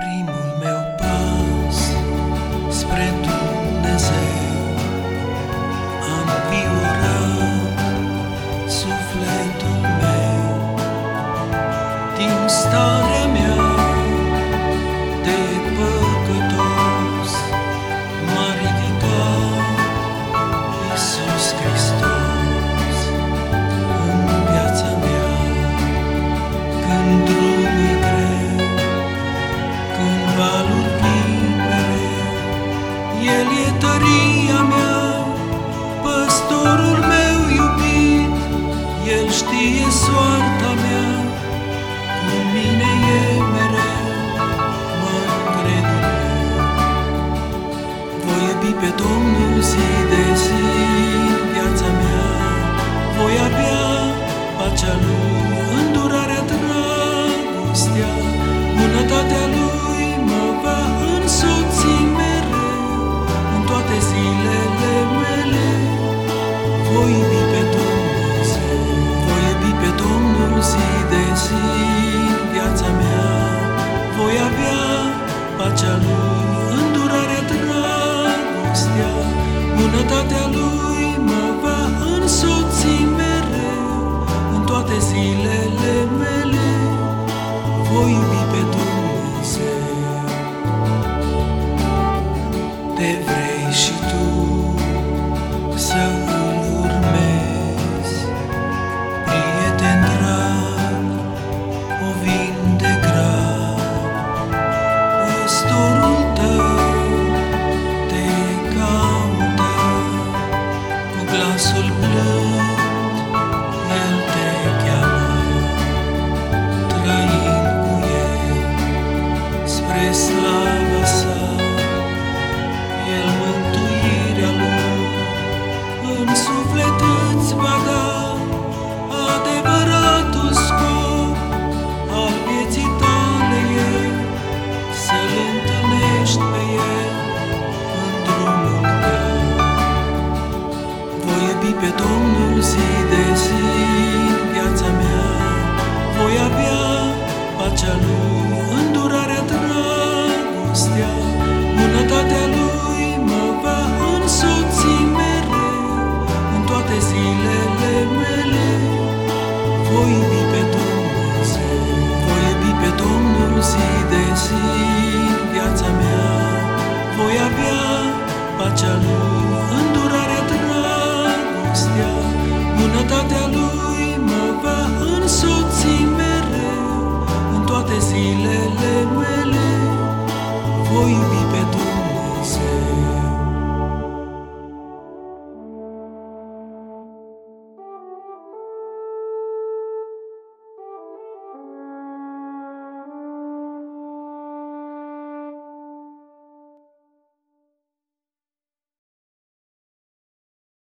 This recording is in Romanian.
Primul meu pas spre Dumnezeu. Am viorat sufletul meu Din starea mea de păr. Pe Domnul zi de zi, viața mea, voi avea pacea Lui, îndurarea, dragostea, bunătatea Lui mă va însoți mereu în toate zilele mele. Voi iubi pe Dumnezeu, voi iubi pe Domnul zi de zi, viața mea, voi avea pacea Lui, bunătatea Lui mă va însoți mereu în toate zilele mele. Voi iubi pe Dumnezeu. Te vrei și tu să întâlnești pe El în drumul tău. Voi iubi pe Domnul zi viața